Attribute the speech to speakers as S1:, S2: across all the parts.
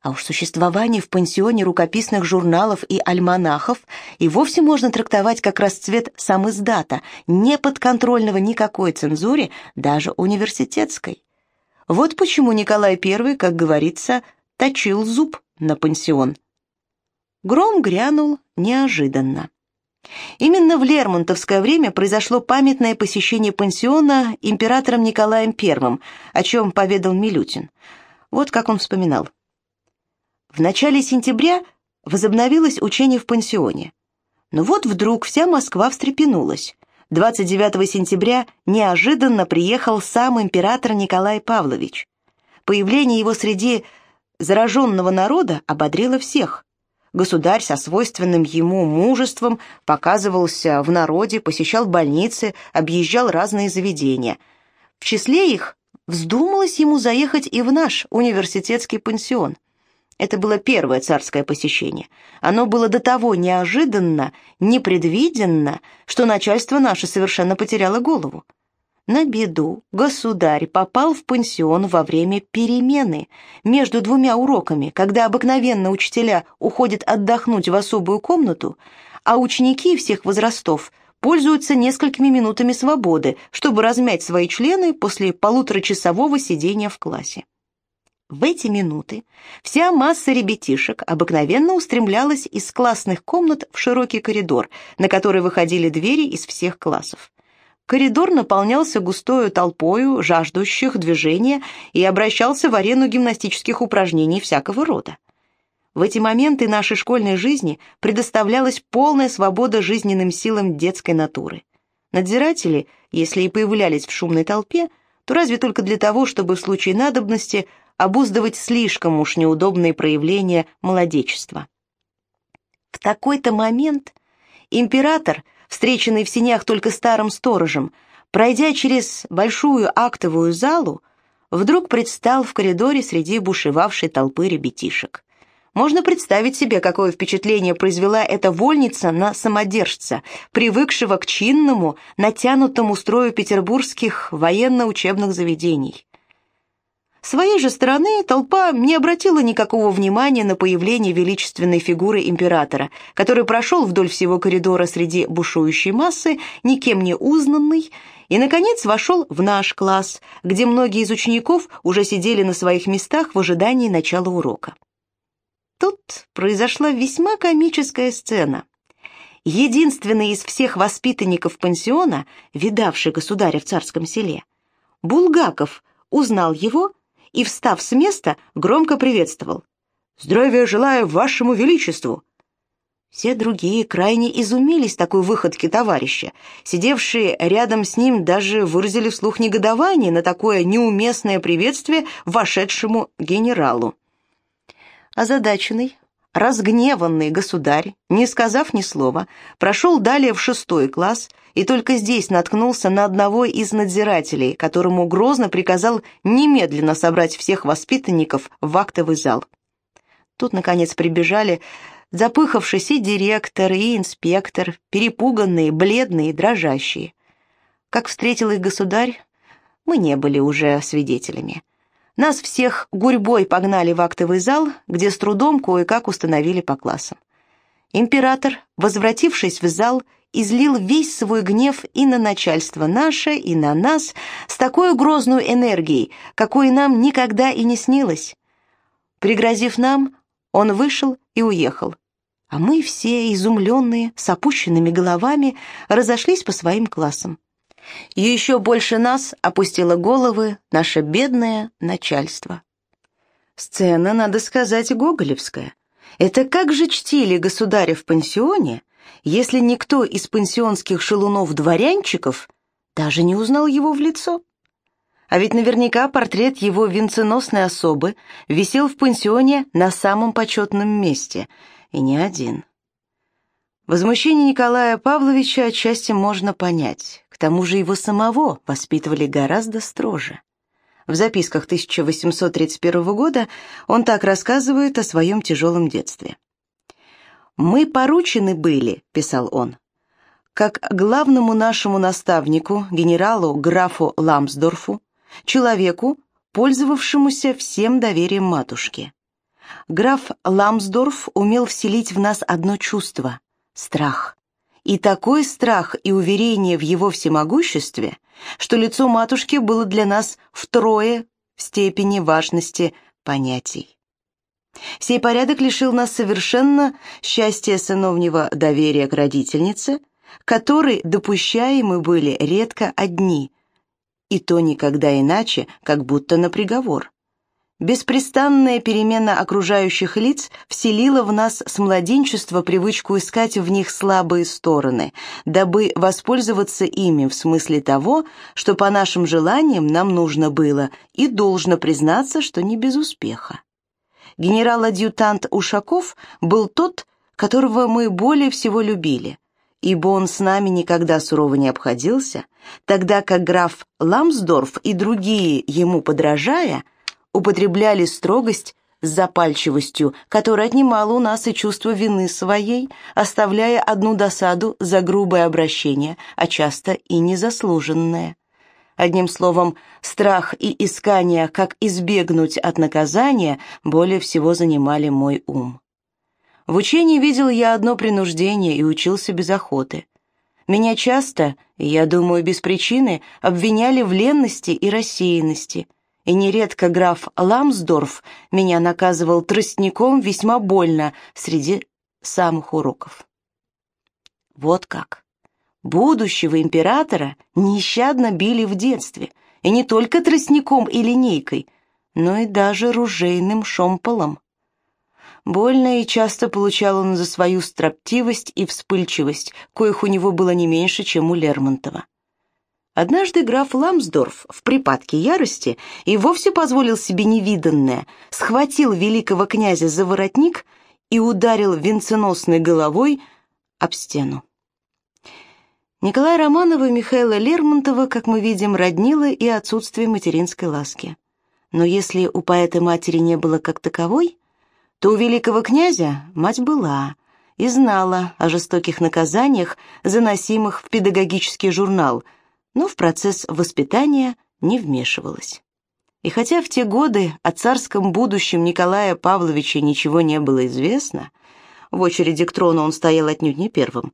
S1: А уж существование в пансионе рукописных журналов и альманахов и вовсе можно трактовать как расцвет сам издата, не подконтрольного никакой цензуре, даже университетской. Вот почему Николай I, как говорится, точил зуб на пансион. Гром грянул неожиданно. Именно в Лермонтовское время произошло памятное посещение пансиона императором Николаем I, о чем поведал Милютин. Вот как он вспоминал. В начале сентября возобновилось учение в пансионе. Но вот вдруг вся Москва встрепенулась. 29 сентября неожиданно приехал сам император Николай Павлович. Появление его среди зараженного народа ободрило всех. Государь со свойственным ему мужеством показывался в народе, посещал больницы, объезжал разные заведения. В числе их вздумалось ему заехать и в наш университетский пансион. Это было первое царское посещение. Оно было до того неожиданно, непредвиденно, что начальство наше совершенно потеряло голову. На беду государь попал в пансион во время перемены между двумя уроками, когда обыкновенно учителя уходят отдохнуть в особую комнату, а ученики всех возрастов пользуются несколькими минутами свободы, чтобы размять свои члены после полуторачасового сидения в классе. В эти минуты вся масса ребятишек обыкновенно устремлялась из классных комнат в широкий коридор, на который выходили двери из всех классов. Коридор наполнялся густою толпою жаждущих движения и обращался в арену гимнастических упражнений всякого рода. В эти моменты нашей школьной жизни предоставлялась полная свобода жизненным силам детской натуры. Надзиратели, если и появлялись в шумной толпе, то разве только для того, чтобы в случае надобности обуздывать слишком уж неудобные проявления молодечества. В такой-то момент император – встреченный в синях только старым сторожем, пройдя через большую актовую залу, вдруг предстал в коридоре среди бушевавшей толпы ребятишек. Можно представить себе, какое впечатление произвела эта вольница на самодержца, привыкшего к чинному, натянутому строю петербургских военно-учебных заведений. С своей же стороны толпа не обратила никакого внимания на появление величественной фигуры императора, который прошел вдоль всего коридора среди бушующей массы, никем не узнанный, и, наконец, вошел в наш класс, где многие из учеников уже сидели на своих местах в ожидании начала урока. Тут произошла весьма комическая сцена. Единственный из всех воспитанников пансиона, видавший государя в царском селе, Булгаков узнал его и, встав с места, громко приветствовал. «Здравия желаю вашему величеству!» Все другие крайне изумились такой выходке товарища. Сидевшие рядом с ним даже выразили вслух негодование на такое неуместное приветствие вошедшему генералу. Озадаченный, разгневанный государь, не сказав ни слова, прошел далее в шестой класс и только здесь наткнулся на одного из надзирателей, которому грозно приказал немедленно собрать всех воспитанников в актовый зал. Тут, наконец, прибежали запыхавшись и директор, и инспектор, перепуганные, бледные, дрожащие. Как встретил их государь, мы не были уже свидетелями. Нас всех гурьбой погнали в актовый зал, где с трудом кое-как установили по классам. Император, возвратившись в зал, излил весь свой гнев и на начальство наше, и на нас, с такой грозной энергией, какой нам никогда и не снилось. Пригрозив нам, он вышел и уехал. А мы все, изумленные, с опущенными головами, разошлись по своим классам. И еще больше нас опустило головы наше бедное начальство. Сцена, надо сказать, гоголевская. Это как же чтили государя в пансионе, если никто из пансионских шелунов-дворянчиков даже не узнал его в лицо. А ведь наверняка портрет его венценосной особы висел в пансионе на самом почетном месте, и не один. Возмущение Николая Павловича отчасти можно понять. К тому же его самого воспитывали гораздо строже. В записках 1831 года он так рассказывает о своем тяжелом детстве. «Мы поручены были», — писал он, «как главному нашему наставнику, генералу графу Ламсдорфу, человеку, пользовавшемуся всем доверием матушки, Граф Ламсдорф умел вселить в нас одно чувство — страх. И такой страх и уверение в его всемогуществе, что лицо матушки было для нас втрое в степени важности понятий. Сей порядок лишил нас совершенно счастья сыновнего доверия к родительнице, которой допущаемы были редко одни, и то никогда иначе, как будто на приговор. Беспрестанная перемена окружающих лиц вселила в нас с младенчества привычку искать в них слабые стороны, дабы воспользоваться ими в смысле того, что по нашим желаниям нам нужно было и должно признаться, что не без успеха. Генерал-адъютант Ушаков был тот, которого мы более всего любили, ибо он с нами никогда сурово не обходился, тогда как граф Ламсдорф и другие, ему подражая, употребляли строгость с запальчивостью, которая отнимала у нас и чувство вины своей, оставляя одну досаду за грубое обращение, а часто и незаслуженное. Одним словом, страх и искание, как избегнуть от наказания, более всего занимали мой ум. В учении видел я одно принуждение и учился без охоты. Меня часто, я думаю, без причины, обвиняли в ленности и рассеянности – и нередко граф Ламсдорф меня наказывал тростником весьма больно среди самых уроков. Вот как. Будущего императора нещадно били в детстве, и не только тростником и линейкой, но и даже ружейным шомполом. Больно и часто получал он за свою строптивость и вспыльчивость, коих у него было не меньше, чем у Лермонтова. Однажды граф Ламсдорф в припадке ярости и вовсе позволил себе невиданное, схватил великого князя за воротник и ударил венценосной головой об стену. Николая Романова и Михаила Лермонтова, как мы видим, роднило и отсутствие материнской ласки. Но если у поэта матери не было как таковой, то у великого князя мать была и знала о жестоких наказаниях, заносимых в педагогический журнал – но в процесс воспитания не вмешивалась. И хотя в те годы о царском будущем Николая Павловича ничего не было известно, в очереди к трону он стоял отнюдь не первым.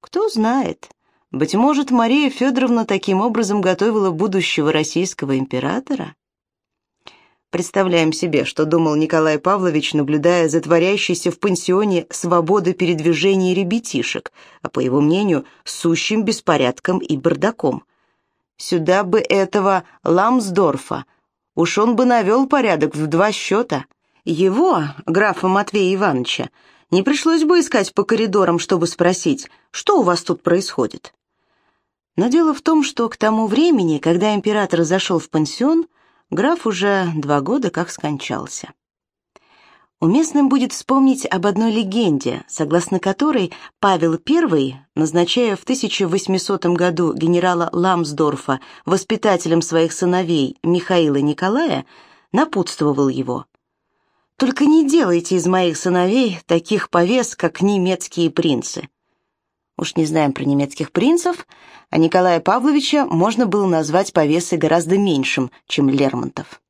S1: Кто знает, быть может, Мария Федоровна таким образом готовила будущего российского императора? Представляем себе, что думал Николай Павлович, наблюдая за творящейся в пансионе свободы передвижения ребятишек, а, по его мнению, сущим беспорядком и бардаком – Сюда бы этого Ламсдорфа. Уж он бы навел порядок в два счета. Его, графа Матвея Ивановича, не пришлось бы искать по коридорам, чтобы спросить, что у вас тут происходит. Но дело в том, что к тому времени, когда император зашел в пансион, граф уже два года как скончался. Уместным будет вспомнить об одной легенде, согласно которой Павел I, назначая в 1800 году генерала Ламсдорфа воспитателем своих сыновей Михаила и Николая, напутствовал его. «Только не делайте из моих сыновей таких повес, как немецкие принцы». Уж не знаем про немецких принцев, а Николая Павловича можно было назвать повесой гораздо меньшим, чем Лермонтов.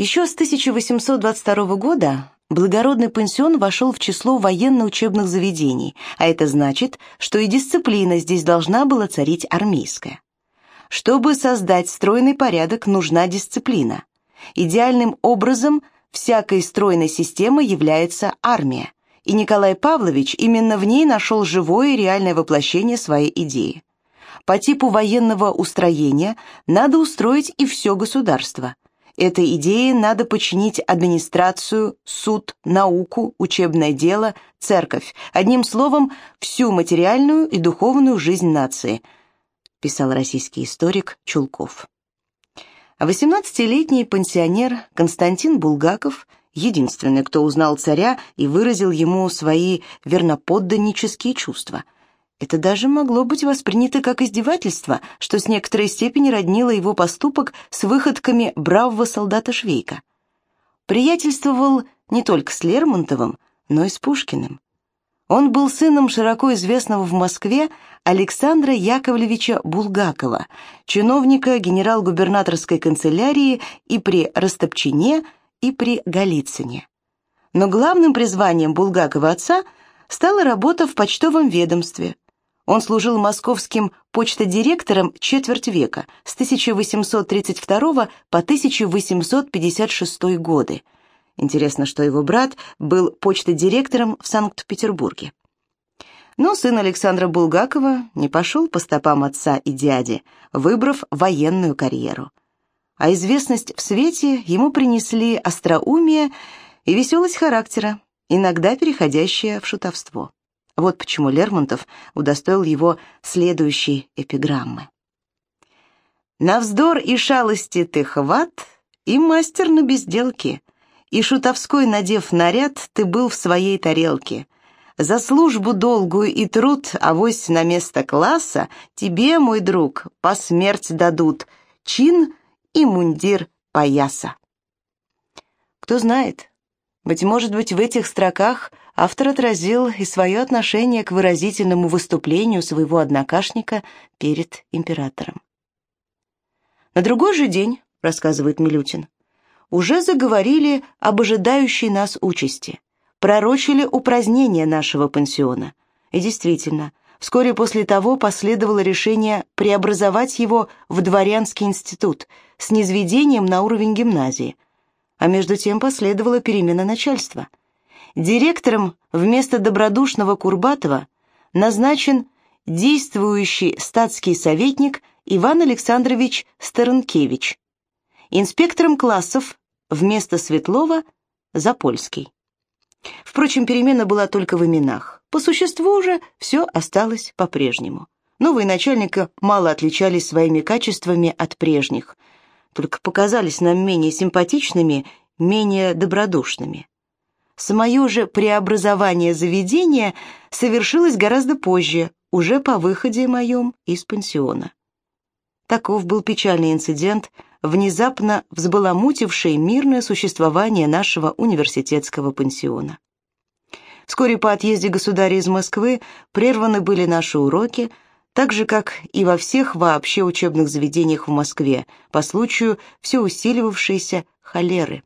S1: Еще с 1822 года благородный пансион вошел в число военно-учебных заведений, а это значит, что и дисциплина здесь должна была царить армейская. Чтобы создать стройный порядок, нужна дисциплина. Идеальным образом всякой стройной системы является армия, и Николай Павлович именно в ней нашел живое и реальное воплощение своей идеи. По типу военного устроения надо устроить и все государство – Этой идее надо подчинить администрацию, суд, науку, учебное дело, церковь, одним словом, всю материальную и духовную жизнь нации, писал российский историк Чулков. А 18-летний пенсионер Константин Булгаков, единственный, кто узнал царя и выразил ему свои верноподданнические чувства – это даже могло быть воспринято как издевательство, что с некоторой степени роднило его поступок с выходками бравого солдата Швейка. Приятельствовал не только с Лермонтовым, но и с Пушкиным. Он был сыном широко известного в Москве Александра Яковлевича Булгакова, чиновника генерал-губернаторской канцелярии и при Растопчине и при Голицыне. Но главным призванием Булгакова отца стала работа в почтовом ведомстве. Он служил московским почтодиректором четверть века, с 1832 по 1856 годы. Интересно, что его брат был почтодиректором в Санкт-Петербурге. Но сын Александра Булгакова не пошел по стопам отца и дяди, выбрав военную карьеру. А известность в свете ему принесли остроумие и веселость характера, иногда переходящая в шутовство. Вот почему Лермонтов удостоил его следующей эпиграммы. «На вздор и шалости ты хват, и мастер на безделке, и шутовской, надев наряд, ты был в своей тарелке. За службу долгую и труд, авось на место класса, тебе, мой друг, по смерть дадут чин и мундир пояса». Кто знает, быть может быть, в этих строках автор отразил и свое отношение к выразительному выступлению своего однокашника перед императором. На другой же день, рассказывает Милютин, уже заговорили об ожидающей нас участи, пророчили упразднение нашего пансиона. И действительно, вскоре после того последовало решение преобразовать его в дворянский институт с низведением на уровень гимназии – а между тем последовала перемена начальства. Директором вместо добродушного Курбатова назначен действующий статский советник Иван Александрович Старенкевич. Инспектором классов вместо Светлова Запольский. Впрочем, перемена была только в именах. По существу же все осталось по-прежнему. Новые начальника мало отличались своими качествами от прежних – только показались нам менее симпатичными, менее добродушными. Самое же преобразование заведения совершилось гораздо позже, уже по выходе моем из пансиона. Таков был печальный инцидент, внезапно взбаламутивший мирное существование нашего университетского пансиона. Вскоре по отъезде государя из Москвы прерваны были наши уроки – так же, как и во всех вообще учебных заведениях в Москве, по случаю все усиливавшейся холеры.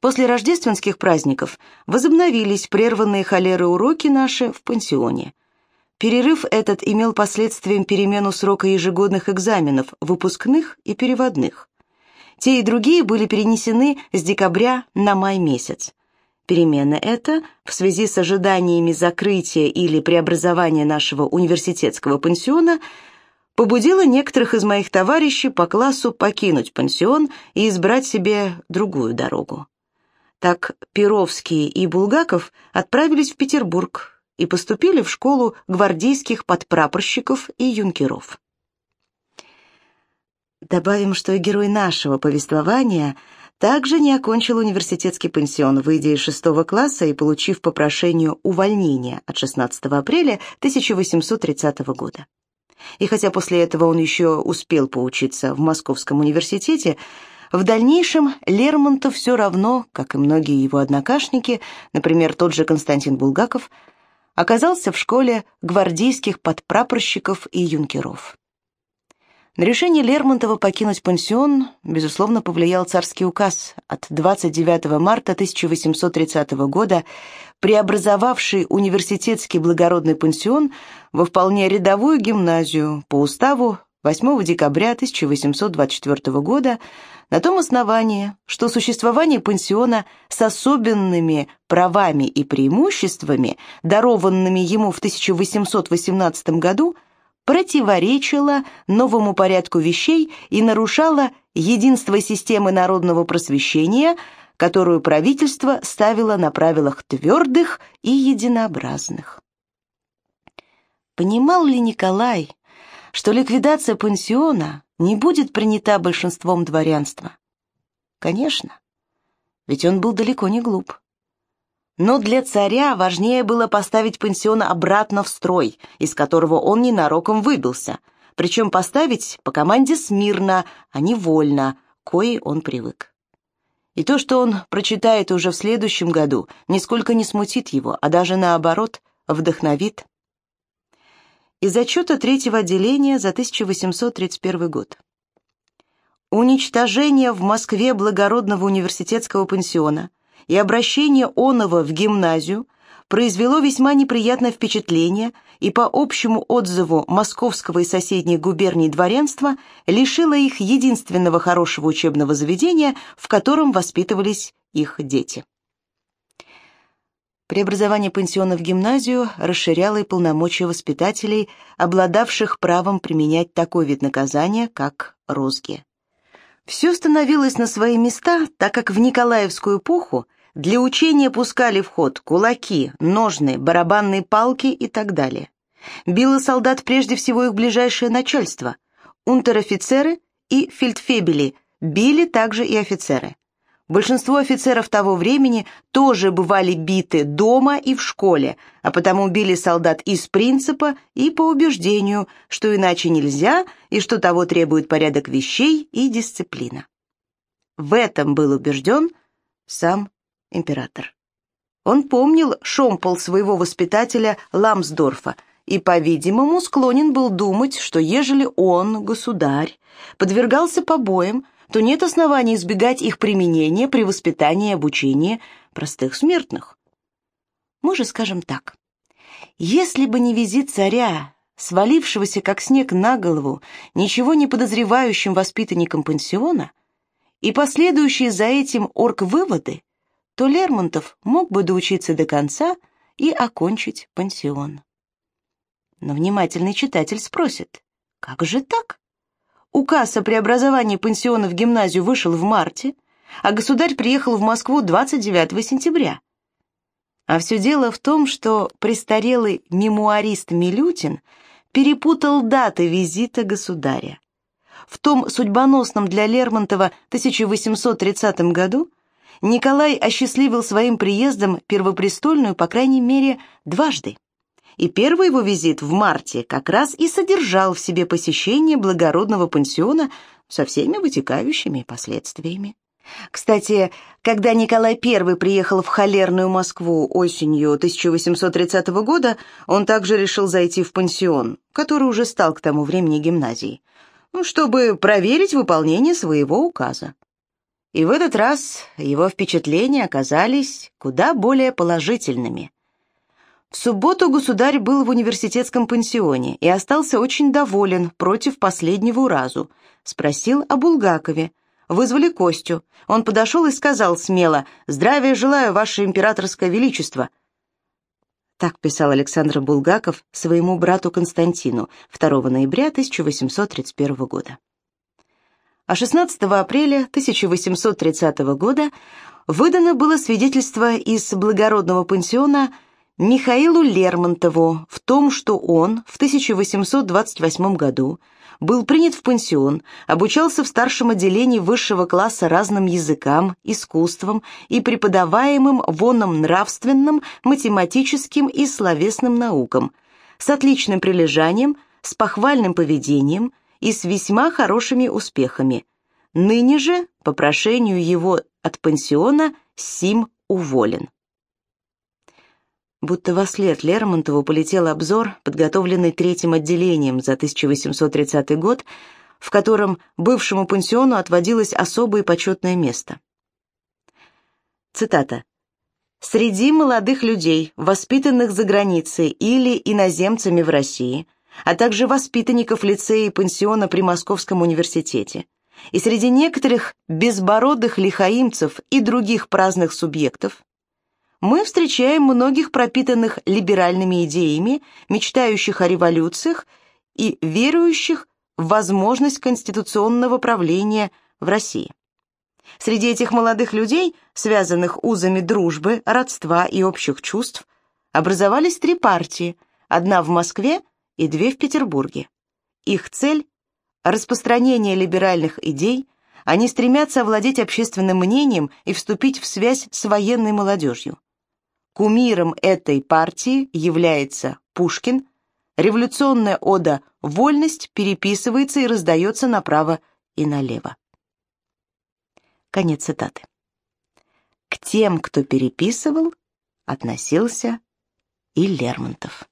S1: После рождественских праздников возобновились прерванные холеры уроки наши в пансионе. Перерыв этот имел последствием перемену срока ежегодных экзаменов, выпускных и переводных. Те и другие были перенесены с декабря на май месяц. Перемена эта, в связи с ожиданиями закрытия или преобразования нашего университетского пансиона, побудила некоторых из моих товарищей по классу покинуть пансион и избрать себе другую дорогу. Так Перовский и Булгаков отправились в Петербург и поступили в школу гвардейских подпрапорщиков и юнкеров. Добавим, что и герой нашего повествования – также не окончил университетский пансион, выйдя из шестого класса и получив по прошению увольнение от 16 апреля 1830 года. И хотя после этого он еще успел поучиться в Московском университете, в дальнейшем Лермонтов все равно, как и многие его однокашники, например, тот же Константин Булгаков, оказался в школе гвардейских подпрапорщиков и юнкеров. На решение Лермонтова покинуть пансион, безусловно, повлиял царский указ от 29 марта 1830 года, преобразовавший университетский благородный пансион во вполне рядовую гимназию по уставу 8 декабря 1824 года на том основании, что существование пансиона с особенными правами и преимуществами, дарованными ему в 1818 году – противоречила новому порядку вещей и нарушала единство системы народного просвещения, которую правительство ставило на правилах твердых и единообразных. Понимал ли Николай, что ликвидация пансиона не будет принята большинством дворянства? Конечно, ведь он был далеко не глуп. Но для царя важнее было поставить пансион обратно в строй, из которого он ненароком выбился, причем поставить по команде смирно, а не вольно, кои он привык. И то, что он прочитает уже в следующем году, нисколько не смутит его, а даже наоборот, вдохновит. Из отчета третьего отделения за 1831 год. Уничтожение в Москве благородного университетского пансиона и обращение Онова в гимназию произвело весьма неприятное впечатление и по общему отзыву московского и соседних губерний дворянства лишило их единственного хорошего учебного заведения, в котором воспитывались их дети. Преобразование пансиона в гимназию расширяло и полномочия воспитателей, обладавших правом применять такой вид наказания, как розги. Все становилось на свои места, так как в Николаевскую эпоху для учения пускали в ход кулаки, ножны, барабанные палки и так далее. Било солдат прежде всего их ближайшее начальство. Унтер-офицеры и фельдфебели били также и офицеры. Большинство офицеров того времени тоже бывали биты дома и в школе, а потому били солдат из принципа и по убеждению, что иначе нельзя и что того требует порядок вещей и дисциплина. В этом был убежден сам император. Он помнил шомпол своего воспитателя Ламсдорфа и, по-видимому, склонен был думать, что ежели он, государь, подвергался побоям, то нет оснований избегать их применения при воспитании и обучении простых смертных. Мы же скажем так. Если бы не визит царя, свалившегося как снег на голову, ничего не подозревающим воспитанникам пансиона, и последующие за этим орг-выводы, то Лермонтов мог бы доучиться до конца и окончить пансион. Но внимательный читатель спросит, как же так? Указ о преобразовании пансиона в гимназию вышел в марте, а государь приехал в Москву 29 сентября. А все дело в том, что престарелый мемуарист Милютин перепутал даты визита государя. В том судьбоносном для Лермонтова 1830 году Николай осчастливил своим приездом первопрестольную, по крайней мере, дважды и первый его визит в марте как раз и содержал в себе посещение благородного пансиона со всеми вытекающими последствиями. Кстати, когда Николай I приехал в холерную Москву осенью 1830 года, он также решил зайти в пансион, который уже стал к тому времени гимназией, ну, чтобы проверить выполнение своего указа. И в этот раз его впечатления оказались куда более положительными. В субботу государь был в университетском пансионе и остался очень доволен против последнего разу. Спросил о Булгакове. Вызвали Костю. Он подошел и сказал смело «Здравия желаю, ваше императорское величество». Так писал Александр Булгаков своему брату Константину 2 ноября 1831 года. А 16 апреля 1830 года выдано было свидетельство из благородного пансиона Михаилу Лермонтову в том, что он в 1828 году был принят в пансион, обучался в старшем отделении высшего класса разным языкам, искусствам и преподаваемым вонным нравственным, математическим и словесным наукам, с отличным прилежанием, с похвальным поведением и с весьма хорошими успехами. Ныне же, по прошению его от пансиона, Сим уволен будто во след Лермонтову полетел обзор, подготовленный третьим отделением за 1830 год, в котором бывшему пансиону отводилось особое почетное место. Цитата. «Среди молодых людей, воспитанных за границей или иноземцами в России, а также воспитанников лицея и пансиона при Московском университете, и среди некоторых безбородых лихаимцев и других праздных субъектов, мы встречаем многих пропитанных либеральными идеями, мечтающих о революциях и верующих в возможность конституционного правления в России. Среди этих молодых людей, связанных узами дружбы, родства и общих чувств, образовались три партии, одна в Москве и две в Петербурге. Их цель – распространение либеральных идей, они стремятся овладеть общественным мнением и вступить в связь с военной молодежью. Кумиром этой партии является Пушкин. Революционная ода «Вольность» переписывается и раздается направо и налево. Конец цитаты. К тем, кто переписывал, относился и Лермонтов.